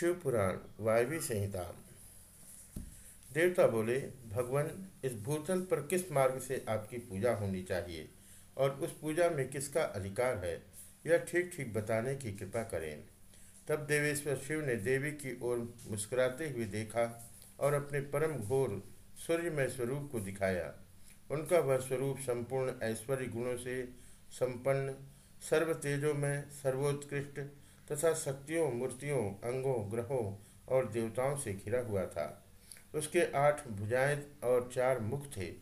शिव पुराण वायवी संहिता। देवता बोले, भगवान, इस भूतल पर किस मार्ग से आपकी पूजा होनी चाहिए? और उस पूजा में किसका अधिकार है? यह ठीक ठीक बताने की कृपा करें। तब देवेश्वर शिव ने देवी की ओर मुस्कुराते हुए देखा और अपने परम घोर, सूर्यमय स्वरूप को दिखाया। उनका वह स्वरूप संपूर्ण ऐश्वर्य गुणों से संपन्न सर्व तेजों में सर्वोत्कृष्ट तथा शक्तियों, मूर्तियों, अंगों, ग्रहों और देवताओं से घिरा हुआ था। उसके आठ भुजाएँ और चार मुख थे।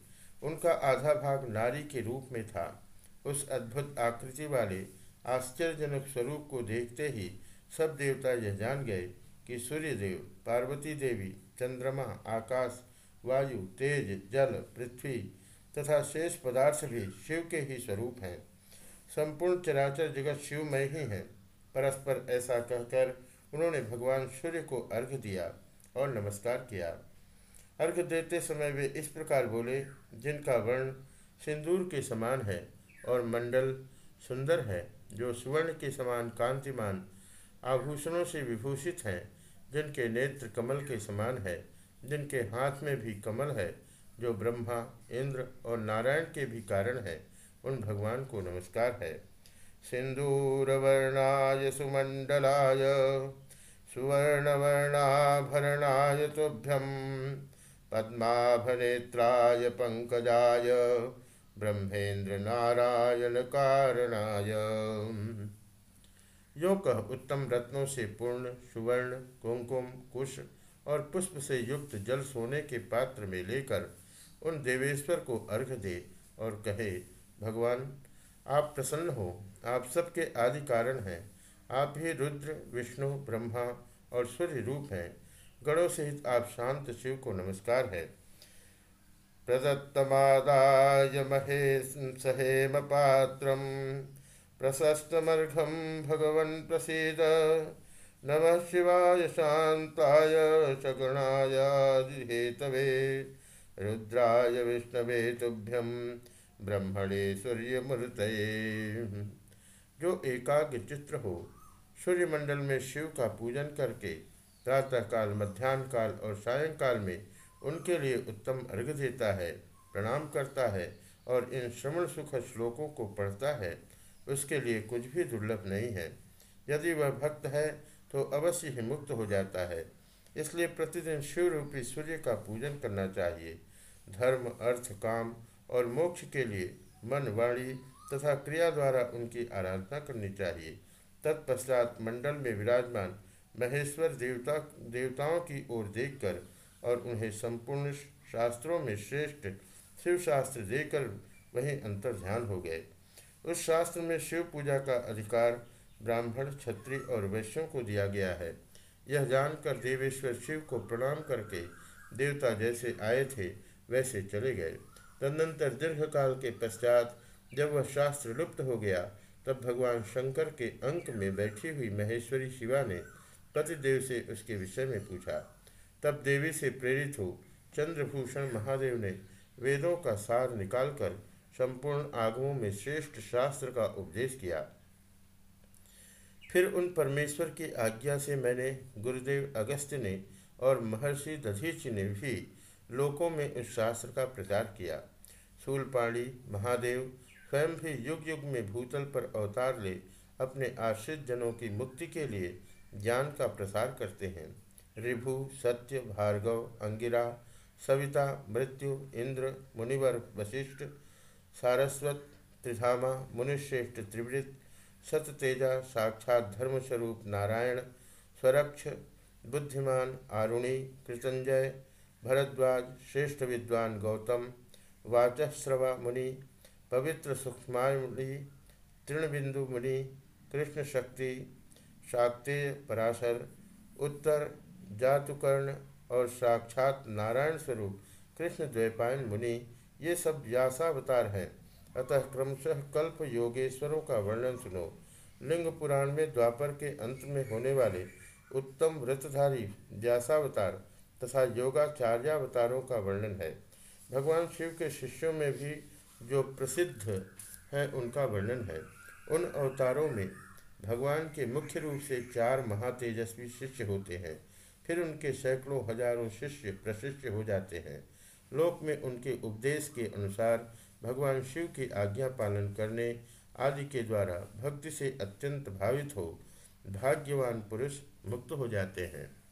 उनका आधा भाग नारी के रूप में था। उस अद्भुत आकृति वाले, आश्चर्यजनक स्वरूप को देखते ही सब देवता यह जान गए कि सूर्यदेव, पार्वती देवी, चंद्रमा, आकाश, वायु, तेज, जल, पृथ्वी तथा शेष पदार्थ भी शिव के ही स्वरूप हैं। संपूर्ण चराचर जगत शिवमय ही है। परस्पर ऐसा कहकर उन्होंने भगवान सूर्य को अर्घ दिया और नमस्कार किया। अर्घ देते समय वे इस प्रकार बोले, जिनका वर्ण सिंदूर के समान है और मंडल सुंदर है, जो सुवर्ण के समान कांतिमान आभूषणों से विभूषित हैं, जिनके नेत्र कमल के समान है, जिनके हाथ में भी कमल है, जो ब्रह्मा, इंद्र और नारायण के भी कारण है, उन भगवान को नमस्कार है। सिंदूरवर्णाय सुमंडलाय, सुवर्णवर्णाभरणाय तुभ्यं, पद्माभनेत्राय पंकजाय ब्रह्मेन्द्र नारायण कारणाय यो कह उत्तम रत्नों से पूर्ण सुवर्ण कुमकुम कुश और पुष्प से युक्त जल सोने के पात्र में लेकर उन देवेश्वर को अर्घ दे और कहे, भगवान आप प्रसन्न हो, आप सबके आदि कारण हैं। आप ही रुद्र, विष्णु, ब्रह्मा और सूर्य रूप हैं। गणों सहित आप शांत शिव को नमस्कार है। प्रदत्तमादाय महेश सहेम पात्र प्रशस्तमर्घम भगवन् प्रसीद। नमः शिवाय शांताय सगुणाय हेतवे रुद्राय विष्णवे तुभ्यम। ब्रह्मणे सूर्यमूर्त जो एकाग्र चित्र हो, सूर्यमंडल में शिव का पूजन करके प्रातःकाल मध्यान्ह काल और सायंकाल में उनके लिए उत्तम अर्घ देता है, प्रणाम करता है और इन श्रवण सुख श्लोकों को पढ़ता है, उसके लिए कुछ भी दुर्लभ नहीं है। यदि वह भक्त है तो अवश्य ही मुक्त हो जाता है। इसलिए प्रतिदिन शिव रूपी सूर्य का पूजन करना चाहिए। धर्म, अर्थ, काम और मोक्ष के लिए मन वाणी तथा क्रिया द्वारा उनकी आराधना करनी चाहिए। तत्पश्चात मंडल में विराजमान महेश्वर देवता, देवताओं की ओर देखकर और उन्हें संपूर्ण शास्त्रों में श्रेष्ठ शिव शास्त्र देकर वहीं अंतर ध्यान हो गए। उस शास्त्र में शिव पूजा का अधिकार ब्राह्मण, क्षत्रिय और वैश्यों को दिया गया है। यह जानकर देवेश्वर शिव को प्रणाम करके देवता जैसे आए थे, वैसे चले गए। तदनंतर दीर्घकाल के पश्चात जब वह शास्त्र लुप्त हो गया, तब भगवान शंकर के अंक में बैठी हुई महेश्वरी शिवा ने पतिदेव से उसके विषय में पूछा। तब देवी से प्रेरित हो चंद्रभूषण महादेव ने वेदों का सार निकालकर संपूर्ण आगमों में श्रेष्ठ शास्त्र का उपदेश किया। फिर उन परमेश्वर की आज्ञा से मैंने गुरुदेव अगस्त्य ने और महर्षि दधीच ने भी लोकों में उस शास्त्र का प्रचार किया। शूलपाणी, महादेव स्वयं भी युग युग में भूतल पर अवतार ले अपने आश्रित जनों की मुक्ति के लिए ज्ञान का प्रसार करते हैं। रिभु, सत्य, भार्गव, अंगिरा, सविता, मृत्यु, इंद्र, मुनिवर, वशिष्ठ, सारस्वत, त्रिधामा, मुनिश्रेष्ठ त्रिवृत सततेजा, साक्षात धर्मस्वरूप, नारायण, स्वरक्ष, बुद्धिमान, आरुणि, कृतंजय भरद्वाज, श्रेष्ठ विद्वान गौतम, वाचस्रवा मुनि, पवित्र मुनि तृणबिंदु मुनि, कृष्ण शक्ति शाक्तेय पराशर, उत्तर जातुकर्ण और साक्षात नारायण स्वरूप, कृष्ण द्वैपायन मुनि, ये सब व्यासावतार हैं। अतः क्रमशः कल्प योगेश्वरों का वर्णन सुनो। लिंग पुराण में द्वापर के अंत में होने वाले उत्तम व्रतधारी व्यासावतार तथा योगाचार्यावतारों का वर्णन है। भगवान शिव के शिष्यों में भी जो प्रसिद्ध हैं, उनका वर्णन है। उन अवतारों में भगवान के मुख्य रूप से चार महातेजस्वी शिष्य होते हैं। फिर उनके सैकड़ों हज़ारों शिष्य प्रशिष्य हो जाते हैं। लोक में उनके उपदेश के अनुसार भगवान शिव की आज्ञा पालन करने आदि के द्वारा भक्ति से अत्यंत भावित हो, भाग्यवान पुरुष मुक्त हो जाते हैं।